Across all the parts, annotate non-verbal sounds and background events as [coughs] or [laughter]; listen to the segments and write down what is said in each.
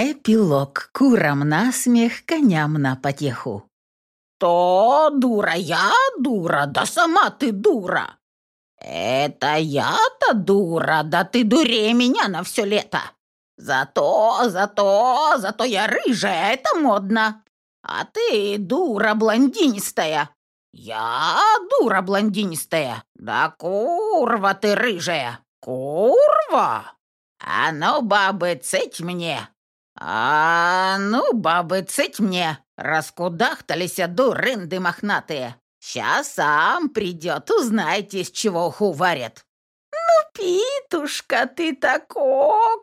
Эпилог. Курам на смех, коням на потеху. «То дура, я дура, да сама ты дура!» «Это я-то дура, да ты дурей меня на все лето!» «Зато, зато, зато я рыжая, это модно!» «А ты дура блондинистая!» «Я дура блондинистая!» «Да курва ты рыжая!» «Курва!» «А ну, бабы, цыть мне!» «А ну, бабы, цыть мне!» Раскудахтались дурынды мохнатые. Сейчас сам придет, узнаете, из чего уху варят. Ну, Питушка, ты такой,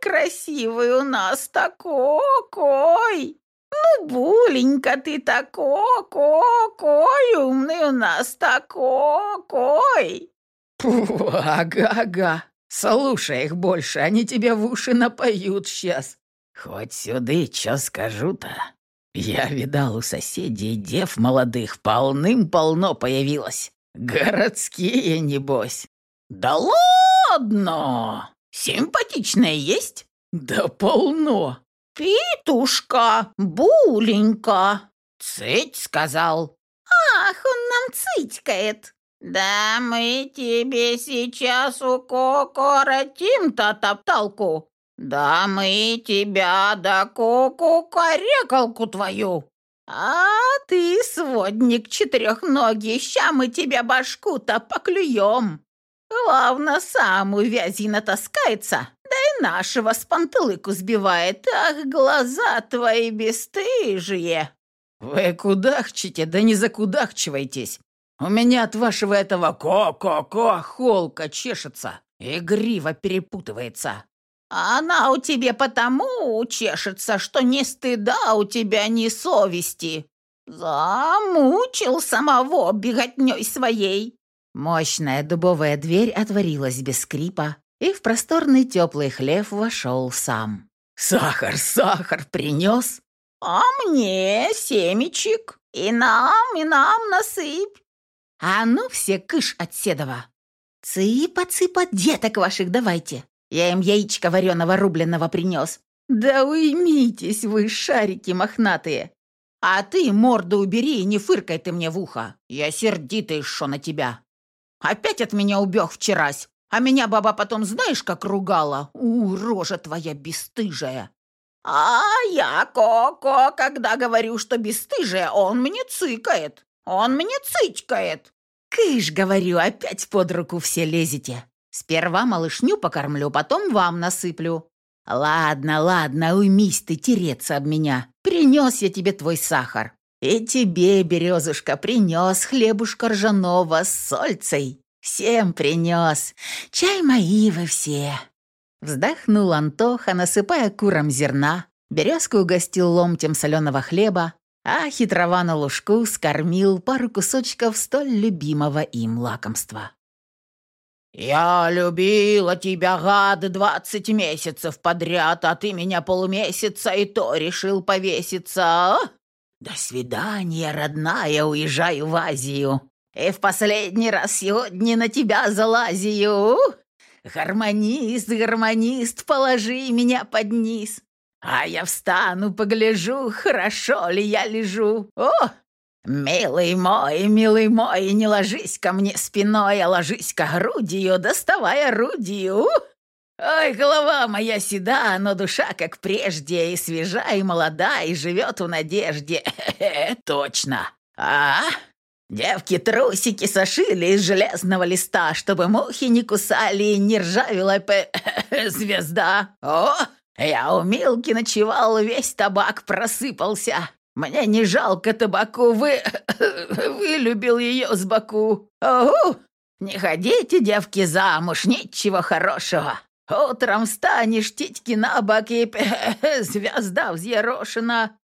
красивый у нас, такой. Ну, Буленька, ты такой, умный у нас, такой. Ага-ага, слушай их больше, они тебя в уши напоют сейчас. Хоть сюда, чё скажу-то? Я видал у соседей дев молодых полным-полно появилось. Городские, небось. Да ладно! Симпатичная есть? Да полно. Питушка, буленька. Цыть сказал. Ах, он нам цитькает. Да мы тебе сейчас укокоротим-то топталку. «Да мы тебя да куку-карекалку твою!» «А ты, сводник четырехногий, ща мы тебя башку-то поклюем!» «Главно, сам увязи натаскается, да и нашего с пантылыку сбивает. Ах, глаза твои бесстыжие!» «Вы кудахчите, да не закудахчивайтесь! У меня от вашего этого ко-ко-ко холка чешется и грива перепутывается!» Она у тебя потому чешется, что ни стыда у тебя, ни совести. Замучил самого беготней своей». Мощная дубовая дверь отворилась без скрипа, и в просторный теплый хлев вошел сам. «Сахар, сахар принес?» «А мне семечек, и нам, и нам насыпь». «А ну все кыш от седова! Цыпа-цыпа деток ваших давайте!» Я им яичко вареного рубленного принес. Да уймитесь вы, шарики мохнатые. А ты морду убери и не фыркай ты мне в ухо. Я сердитый шо на тебя. Опять от меня убег вчерась. А меня баба потом знаешь, как ругала? У, рожа твоя бесстыжая. А я Коко, когда говорю, что бесстыжая, он мне цыкает. Он мне цычкает. Кыш, говорю, опять под руку все лезете. Сперва малышню покормлю, потом вам насыплю. Ладно, ладно, уймись ты тереться об меня. Принес я тебе твой сахар. И тебе, березушка, принес хлебушка ржаного с сольцей. Всем принес. Чай мои вы все. Вздохнул Антоха, насыпая курам зерна. Березку угостил ломтем соленого хлеба, а хитровану лужку скормил пару кусочков столь любимого им лакомства. «Я любила тебя, гад, двадцать месяцев подряд, а ты меня полумесяца и то решил повеситься, а? До свидания, родная, уезжаю в Азию. И в последний раз сегодня на тебя залазию. Гармонист, гармонист, положи меня под низ. А я встану, погляжу, хорошо ли я лежу. О, «Милый мой, милый мой, не ложись ко мне спиной, а ложись-ка грудью, доставай орудию!» «Ой, голова моя седа, но душа как прежде, и свежа, и молода, и живет в надежде. [laughs] Точно! А? Девки трусики сошили из железного листа, чтобы мухи не кусали и не ржавела [laughs] звезда. О, я у Милки ночевал, весь табак просыпался. Мне не жалко табаку, вы... [coughs] вылюбил ее с боку. Ого! Не ходите, девки, замуж, ничего хорошего. Утром встанешь, титьки на бок и [coughs] звезда взъерошена.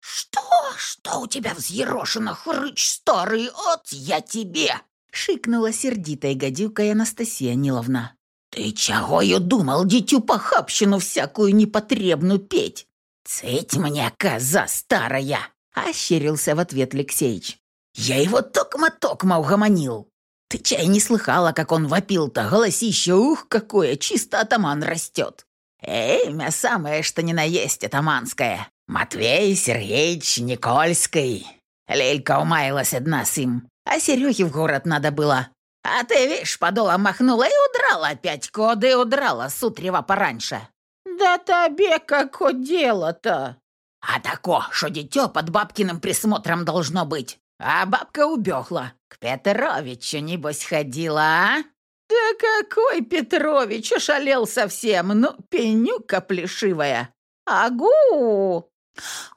«Что? Что у тебя взъерошено, хрыч старый? От я тебе!» — шикнула сердитая гадюка Анастасия Ниловна. «Ты чего ее думал, дитю похабщину всякую непотребную петь? «Цыть мне, коза старая!» — ощерился в ответ Алексеич. «Я его токма-токма угомонил. Ты чай не слыхала, как он вопил-то, голосище, ух, какое, чисто атаман растет. Имя самое, что ни на есть, атаманское. Матвей Сергеевич Никольский. Лелька умаялась одна с им, а Серёге в город надо было. А ты, видишь, подолом махнула и удрала опять, коды удрала с утрева пораньше. Да тебе како дело-то? А тако, что дитё под бабкиным присмотром должно быть. А бабка убегла. К Петровичу, небось, ходила, а? Да какой Петрович, ошалел совсем, ну, пенюка плешивая. Агу!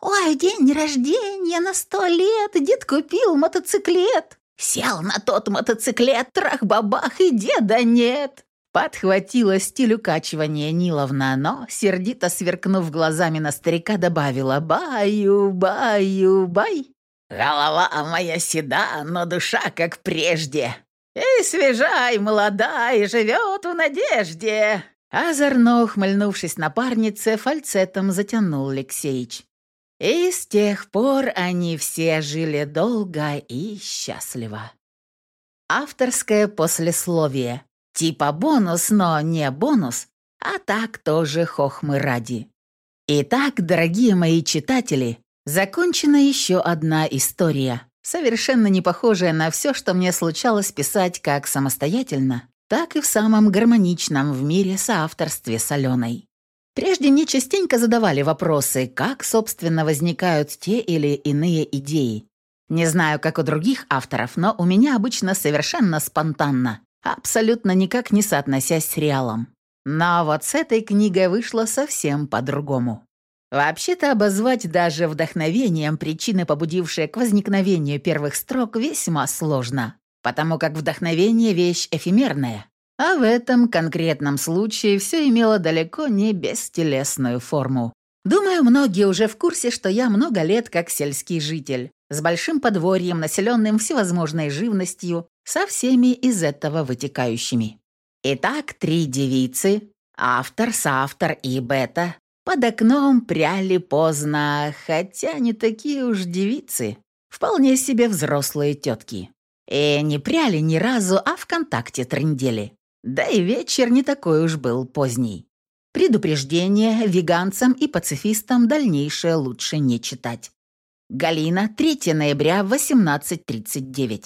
Ой, день рождения на сто лет, дед купил мотоциклет. Сел на тот мотоциклет, трах-бабах, и деда нет. Подхватила стиль укачивания Ниловна, но, сердито сверкнув глазами на старика, добавила «Баю, баю, бай». «Голова моя седа, но душа как прежде. И свежа, и молода, и живет в надежде». Озорно ухмыльнувшись напарнице, фальцетом затянул Алексеич. И с тех пор они все жили долго и счастливо. Авторское послесловие. Типа бонус, но не бонус, а так тоже хохмы ради. Итак, дорогие мои читатели, закончена еще одна история, совершенно не похожая на все, что мне случалось писать как самостоятельно, так и в самом гармоничном в мире соавторстве с Аленой. Прежде мне частенько задавали вопросы, как, собственно, возникают те или иные идеи. Не знаю, как у других авторов, но у меня обычно совершенно спонтанно, абсолютно никак не соотносясь с реалом. Но вот с этой книгой вышло совсем по-другому. Вообще-то обозвать даже вдохновением причины, побудившие к возникновению первых строк, весьма сложно, потому как вдохновение — вещь эфемерная, а в этом конкретном случае все имело далеко не бестелесную форму. Думаю, многие уже в курсе, что я много лет как сельский житель, с большим подворьем, населенным всевозможной живностью, со всеми из этого вытекающими. Итак, три девицы, автор, соавтор и бета, под окном пряли поздно, хотя не такие уж девицы, вполне себе взрослые тетки. И не пряли ни разу, а ВКонтакте трындели. Да и вечер не такой уж был поздний. Предупреждение веганцам и пацифистам дальнейшее лучше не читать. Галина, 3 ноября, 18.39.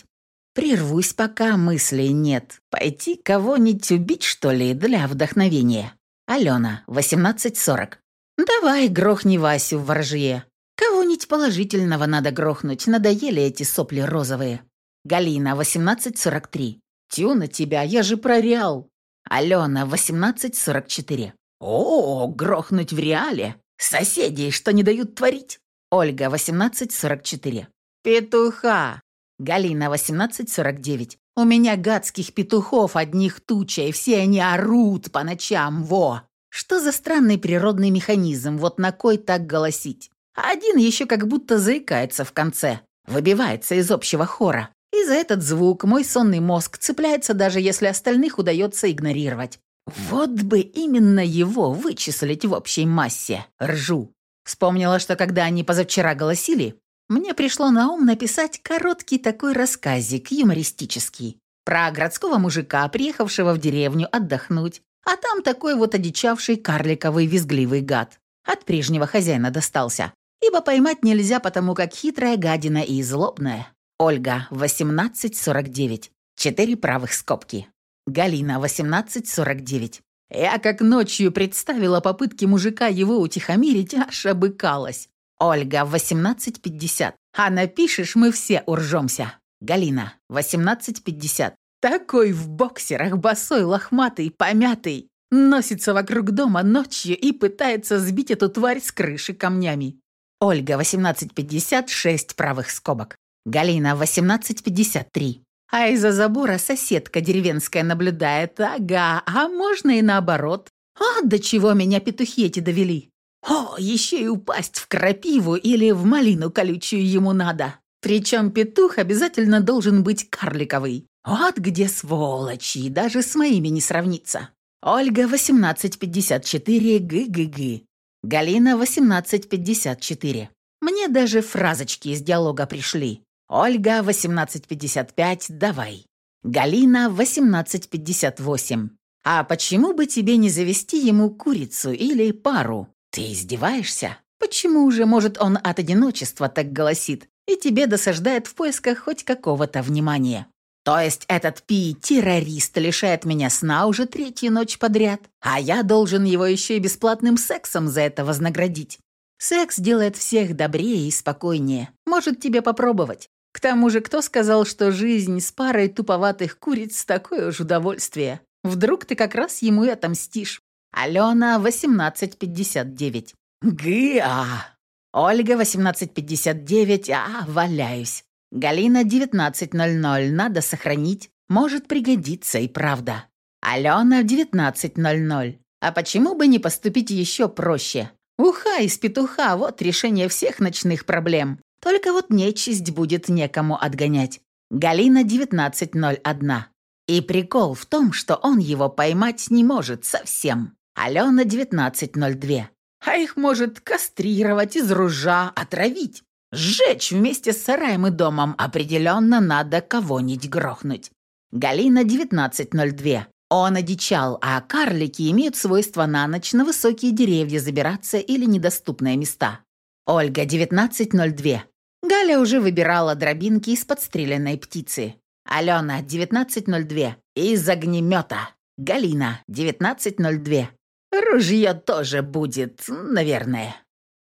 Прервусь, пока мыслей нет. Пойти кого-нибудь убить, что ли, для вдохновения. Алена, 18.40. Давай грохни Васю в воржье. Кого-нибудь положительного надо грохнуть, надоели эти сопли розовые. Галина, 18.43. Тю на тебя, я же про Реал. Алена, 1844. О, грохнуть в Реале. Соседей, что не дают творить. Ольга, 1844. Петуха. Галина, 1849. У меня гадских петухов одних туча, и все они орут по ночам, во. Что за странный природный механизм, вот на кой так голосить? Один еще как будто заикается в конце, выбивается из общего хора. И за этот звук мой сонный мозг цепляется, даже если остальных удается игнорировать. Вот бы именно его вычислить в общей массе. Ржу. Вспомнила, что когда они позавчера голосили, мне пришло на ум написать короткий такой рассказик, юмористический, про городского мужика, приехавшего в деревню отдохнуть, а там такой вот одичавший карликовый визгливый гад. От прежнего хозяина достался, ибо поймать нельзя, потому как хитрая гадина и злобная. Ольга, 18.49. Четыре правых скобки. Галина, 18.49. Я как ночью представила попытки мужика его утихомирить, аж обыкалась. Ольга, 18.50. А напишешь, мы все уржемся. Галина, 18.50. Такой в боксерах, босой, лохматый, помятый. Носится вокруг дома ночью и пытается сбить эту тварь с крыши камнями. Ольга, 18.56 правых скобок. Галина, 18.53. А из-за забора соседка деревенская наблюдает. Ага, а можно и наоборот. А до чего меня петухи эти довели? О, еще и упасть в крапиву или в малину колючую ему надо. Причем петух обязательно должен быть карликовый. Вот где сволочи, даже с моими не сравнится. Ольга, 18.54, ГГГ. Галина, 18.54. Мне даже фразочки из диалога пришли. Ольга, 18.55, давай. Галина, 18.58. А почему бы тебе не завести ему курицу или пару? Ты издеваешься? Почему же, может, он от одиночества так голосит и тебе досаждает в поисках хоть какого-то внимания? То есть этот пи-террорист лишает меня сна уже третью ночь подряд, а я должен его еще и бесплатным сексом за это вознаградить. Секс делает всех добрее и спокойнее. Может тебе попробовать. К тому же, кто сказал, что жизнь с парой туповатых куриц такое уж удовольствие? Вдруг ты как раз ему и отомстишь. Алена, 1859. ГА. Ольга, 1859. А, валяюсь. Галина, 19.00. Надо сохранить. Может пригодиться и правда. Алена, 19.00. А почему бы не поступить еще проще? Уха из петуха – вот решение всех ночных проблем. Только вот нечисть будет некому отгонять. Галина 19.01. И прикол в том, что он его поймать не может совсем. Алена 19.02. А их может кастрировать, из ружа, отравить. Сжечь вместе с сараем и домом определенно надо кого-нибудь грохнуть. Галина 19.02. Он одичал, а карлики имеют свойство на ночь на высокие деревья забираться или недоступные места. Ольга 19.02. Галя уже выбирала дробинки из подстреленной птицы. Алена 19.02. Из огнемета. Галина 19.02. Ружье тоже будет, наверное.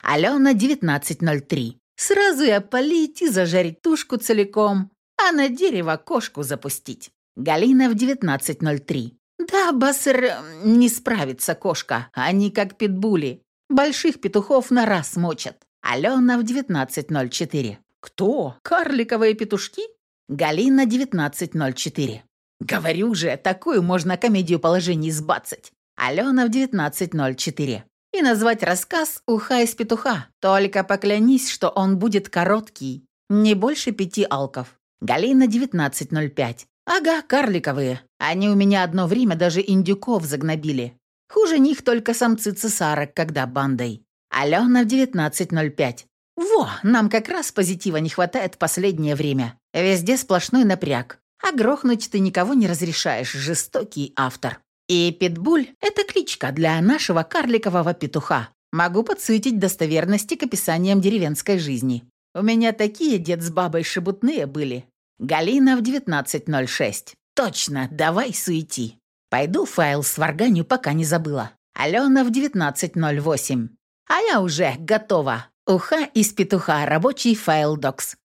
Алена 19.03. Сразу и опалить, и зажарить тушку целиком, а на дерево кошку запустить. Галина в 19.03. Да, Бассер, не справится кошка, они как питбули. Больших петухов на раз мочат. Алена в 19.04. Кто? Карликовые петушки? Галина 19.04. Говорю же, такую можно комедию положений сбацать. Алена в 19.04. И назвать рассказ «Уха из петуха». Только поклянись, что он будет короткий. Не больше пяти алков. Галина 19.05. Ага, карликовые. Они у меня одно время даже индюков загнобили. Хуже них только самцы цесарок, когда бандой. Алена в 19.05. Во, нам как раз позитива не хватает последнее время. Везде сплошной напряг. А грохнуть ты никого не разрешаешь, жестокий автор. И Питбуль — это кличка для нашего карликового петуха. Могу подсветить достоверности к описаниям деревенской жизни. У меня такие дед с бабой шебутные были. Галина в 19.06. Точно, давай суети. Пойду файл сварганю, пока не забыла. Алена в 19.08. А я уже готова. Уха из петуха, рабочий файл докс.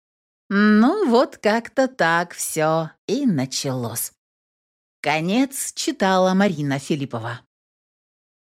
Ну вот как-то так все и началось. Конец читала Марина Филиппова.